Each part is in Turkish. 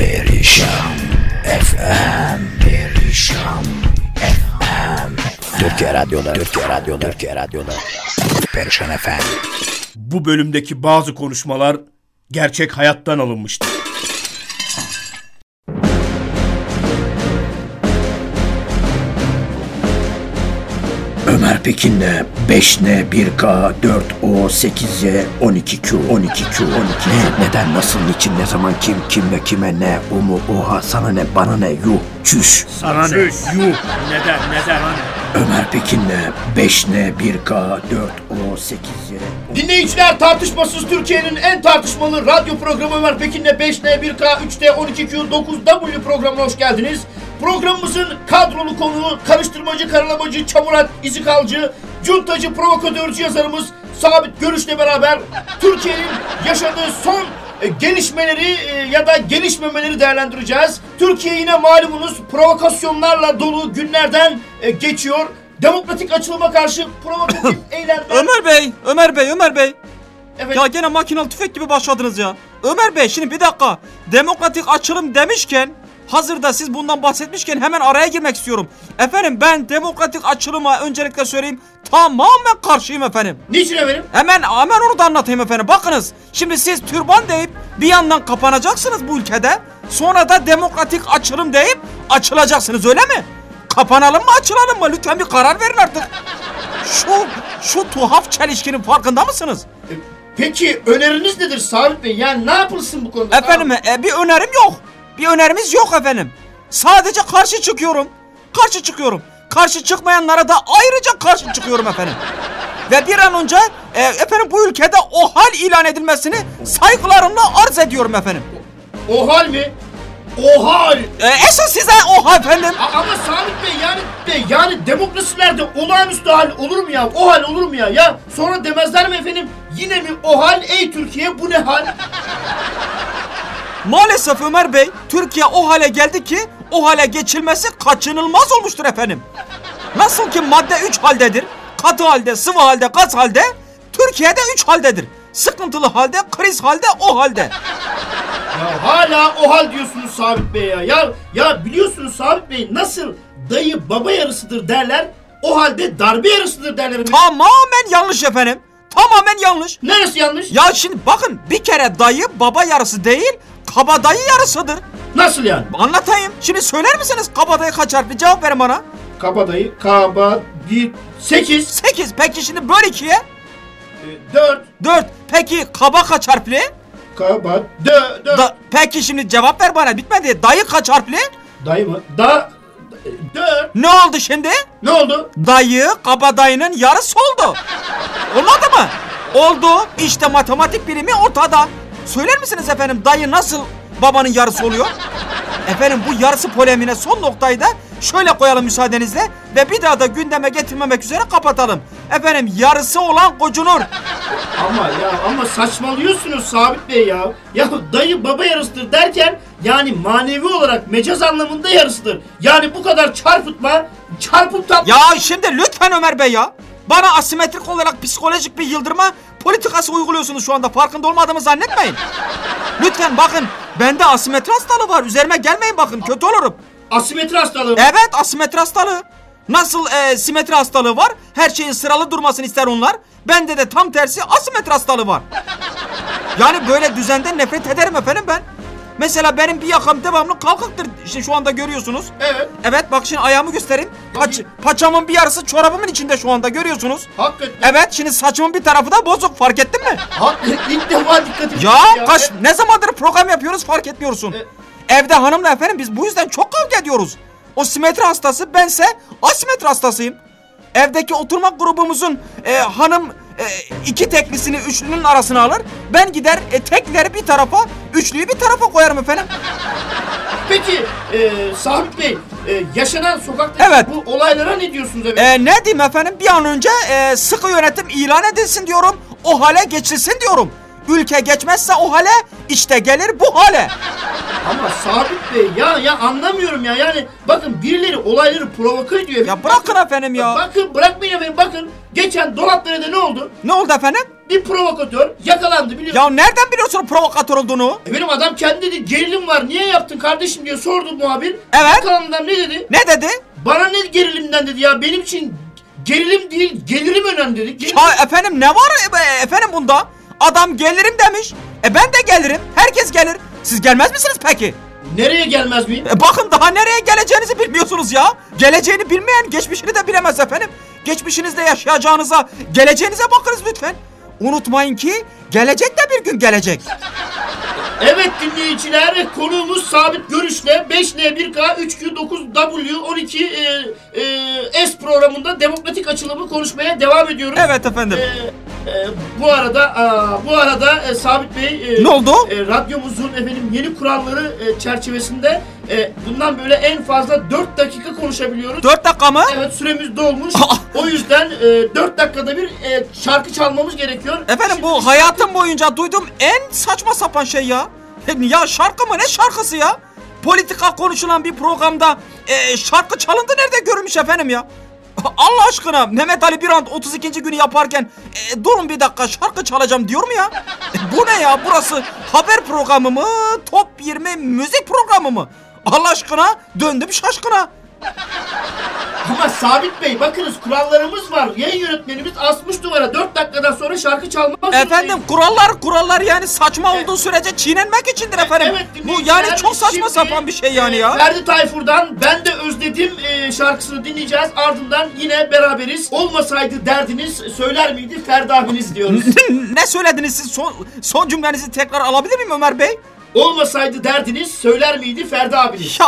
Perişan FM Perişan FM Türkiye Radyo'da Türkiye Radyo'da Türkiye Radyo'da. Perişan FM Bu bölümdeki bazı konuşmalar gerçek hayattan alınmıştır. Pekin'le 5N 1K 4O 8Y 12Q 12Q 12 Ne, neden nasıl niçin ne zaman kim kim ve kime ne o mu oha sana ne bana ne yuh çüş Sana ne? Yuh. Neden? Neden? Ömer Pekin'le 5N 1K 4O 8Y Dinleyiciler tartışmasız Türkiye'nin en tartışmalı radyo programı Ömer Pekin'le 5N, 1K, 3D, 12Q, 9W programına hoş geldiniz. Programımızın kadrolu konuğu karıştırmacı, karalamacı, çamurat, izikalcı, cuntacı, provokatörcü yazarımız Sabit Görüş'le beraber Türkiye'nin yaşadığı son e, gelişmeleri e, ya da gelişmemeleri değerlendireceğiz. Türkiye yine malumunuz provokasyonlarla dolu günlerden e, geçiyor. Demokratik açılıma karşı provokatif eylemler... Ömer Bey, Ömer Bey, Ömer Bey. Evet. Ya gene makinalı tüfek gibi başladınız ya. Ömer Bey şimdi bir dakika. Demokratik açılım demişken hazırda siz bundan bahsetmişken hemen araya girmek istiyorum. Efendim ben demokratik açılıma öncelikle söyleyeyim tamamen karşıyım efendim. Niçin efendim? Hemen hemen onu da anlatayım efendim. Bakınız şimdi siz türban deyip bir yandan kapanacaksınız bu ülkede. Sonra da demokratik açılım deyip açılacaksınız öyle mi? Kapanalım mı açılalım mı? Lütfen bir karar verin artık. Şu şu tuhaf çelişkinin farkında mısınız? Peki öneriniz nedir Sabit Bey? Yani ne yapılsın bu konuda? Efendim e, bir önerim yok. Bir önerimiz yok efendim. Sadece karşı çıkıyorum. Karşı çıkıyorum. Karşı çıkmayanlara da ayrıca karşı çıkıyorum efendim. Ve bir an önce e, efendim bu ülkede o hal ilan edilmesini saygılarımla arz ediyorum efendim. O hal mi? O hal. E, esas size o hal efendim. A- ama Sabit Bey yani Bey yani demokrasilerde olağanüstü hal olur mu ya? O hal olur mu ya? Ya sonra demezler mi efendim? Yine mi o hal? Ey Türkiye bu ne hal? Maalesef Ömer Bey Türkiye o hale geldi ki o hale geçilmesi kaçınılmaz olmuştur efendim. Nasıl ki madde 3 haldedir. Katı halde, sıvı halde, gaz halde. Türkiye'de 3 haldedir. Sıkıntılı halde, kriz halde, o halde. Ya hala o hal diyorsunuz Sabit Bey ya. Ya ya biliyorsunuz Sabit Bey nasıl dayı baba yarısıdır derler. O halde darbe yarısıdır derler. Tamamen yanlış efendim. Tamamen yanlış. Neresi yanlış? Ya şimdi bakın bir kere dayı baba yarısı değil, kabadayı yarısıdır. Nasıl yani? Anlatayım. Şimdi söyler misiniz kabadayı kaç harfli? Cevap verin bana. Kabadayı, kaba, bir, sekiz, 8. Peki şimdi böl ikiye. e, dört, 4. Peki kaba kaç harfli? kaba, dö, dört. Da, peki şimdi cevap ver bana bitmedi. Dayı kaç harfli? Dayı mı? Da, dört. Ne oldu şimdi? Ne oldu? Dayı kabadayının yarısı oldu. Olmadı mı? Oldu. İşte matematik bilimi ortada. Söyler misiniz efendim dayı nasıl babanın yarısı oluyor? Efendim bu yarısı polemiğine son noktayı da şöyle koyalım müsaadenizle ve bir daha da gündeme getirmemek üzere kapatalım. Efendim yarısı olan gocunur. Ama ya ama saçmalıyorsunuz Sabit Bey ya. Ya dayı baba yarısıdır derken yani manevi olarak mecaz anlamında yarısıdır. Yani bu kadar çarpıtma, çarpıp tap... Ya şimdi lütfen Ömer Bey ya. Bana asimetrik olarak psikolojik bir yıldırma politikası uyguluyorsunuz şu anda. Farkında olmadığımı zannetmeyin. Lütfen bakın bende asimetri hastalığı var. Üzerime gelmeyin bakın kötü olurum. Asimetri hastalığı. Evet asimetri hastalığı. Nasıl e, simetri hastalığı var? Her şeyin sıralı durmasını ister onlar. Bende de tam tersi asimetri hastalığı var. Yani böyle düzenden nefret ederim efendim ben. Mesela benim bir yakam devamlı kalkıktır. İşte şu anda görüyorsunuz. Evet. Evet bak şimdi ayağımı göstereyim. Paç, paçamın bir yarısı çorabımın içinde şu anda görüyorsunuz. Hakikaten. Evet şimdi saçımın bir tarafı da bozuk fark ettin mi? Ha, ilk defa dikkatimi Ya çekti kaç E, ne zamandır program yapıyoruz fark etmiyorsun. Evde hanımla efendim biz bu yüzden çok kavga ediyoruz. O simetri hastası bense asimetri hastasıyım. Evdeki oturma grubumuzun e, hanım e, iki teklisini üçlünün arasına alır. Ben gider e, tekleri bir tarafa, üçlüyü bir tarafa koyarım efendim. Peki e, Sabit Bey e, yaşanan sokaktaki Evet. bu olaylara ne diyorsunuz efendim? E, ne diyeyim efendim bir an önce e, sıkı yönetim ilan edilsin diyorum. O hale geçilsin diyorum. Ülke geçmezse o hale işte gelir bu hale. Ama Sabit Bey ya ya anlamıyorum ya yani bakın birileri olayları provoke ediyor. Ya bırakın efendim ya. Bakın bırakmayın efendim bakın geçen Dolapdere'de ne oldu? Ne oldu efendim? Bir provokatör yakalandı biliyorsun. Ya nereden biliyorsun provokatör olduğunu? E benim adam kendi dedi gerilim var niye yaptın kardeşim diye sordu muhabir. Evet. Yakalandım ne dedi? Ne dedi? Bana ne gerilimden dedi ya benim için gerilim değil gelirim önemli dedi. Gerilim- Ya efendim ne var e- efendim bunda? Adam gelirim demiş. E ben de gelirim. Herkes gelir. Siz gelmez misiniz peki? Nereye gelmez miyim? E bakın daha nereye geleceğinizi bilmiyorsunuz ya. Geleceğini bilmeyen geçmişini de bilemez efendim. Geçmişinizde yaşayacağınıza, geleceğinize bakınız lütfen. Unutmayın ki gelecek de bir gün gelecek. Evet dinleyiciler konuğumuz sabit görüşle 5N1K 3Q9W 12 e, e, S programında demokratik açılımı konuşmaya devam ediyoruz. Evet efendim. E, e, bu arada aa, bu arada e, Sabit Bey e, Ne oldu? e, radyomuzun efendim yeni kuralları e, çerçevesinde e, bundan böyle en fazla 4 dakika konuşabiliyoruz. Dört dakika mı? Evet süremiz dolmuş. O yüzden e, 4 dakikada bir e, şarkı çalmamız gerekiyor. Efendim Şimdi bu hayatım boyunca duyduğum en saçma sapan şey ya. Ya şarkı mı ne şarkısı ya? Politika konuşulan bir programda e, şarkı çalındı nerede görülmüş efendim ya? Allah aşkına Mehmet Ali Birant 32. günü yaparken e, durun bir dakika şarkı çalacağım diyor mu ya? E, bu ne ya burası haber programı mı top 20 müzik programı mı? Allah aşkına döndüm şaşkına. Ama Sabit Bey bakınız kurallarımız var. Yayın yönetmenimiz asmış duvara 4 dakikadan sonra şarkı çalmak zorundayız. Efendim kurallar kurallar yani saçma olduğu sürece çiğnenmek içindir efendim. Evet, Bu dinleyiciler, yani çok saçma şimdi, sapan bir şey yani e, ya. Ferdi Tayfur'dan Ben de Özledim e, şarkısını dinleyeceğiz. Ardından yine beraberiz. Olmasaydı derdiniz söyler miydi Ferdi abiniz diyoruz. ne söylediniz siz? Son, son cümlenizi tekrar alabilir miyim Ömer Bey? Olmasaydı derdiniz söyler miydi Ferdi abiniz? Ya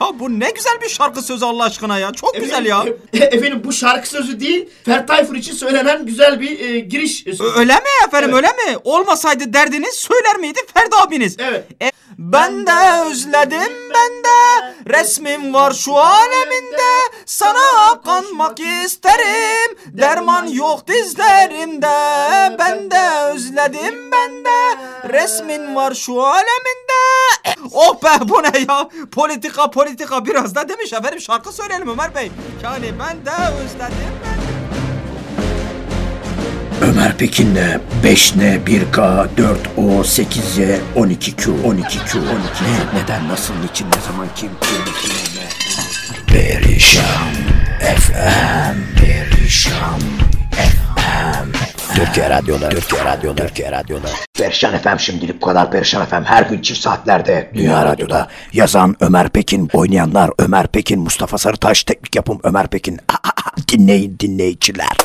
ya bu ne güzel bir şarkı sözü Allah aşkına ya. Çok güzel ya. Efendim, e, efendim bu şarkı sözü değil Ferdi Tayfur için söylenen güzel bir e, giriş sözü. Öyle mi efendim Evet. öyle mi? Olmasaydı derdiniz söyler miydi Ferdi abiniz? Evet. E, ben de özledim ben de resmin var şu aleminde sana kanmak isterim derman yok dizlerimde ben de özledim ben de. Resmin var şu aleminde. Oh be bu ne ya? Politika politika. Biraz da demiş efendim şarkı söyleyelim Ömer Bey. Yani ben de özledim. Ben de Ömer Pekin'le 5N 1K 4O 8Y 12Q 12Q 12 ne neden nasıl niçin ne zaman kim kim kim ne? Perişan FM Perişan FM Türkiye Radyo'da Türkiye Radyo'da Türkiye Radyo'da. Perişan FM şimdilik bu kadar Perişan FM her gün çift saatlerde Dünya Radyo'da. Yazan Ömer Pekin oynayanlar Ömer Pekin Mustafa Sarıtaş teknik yapım Ömer Pekin. Dinleyin dinleyiciler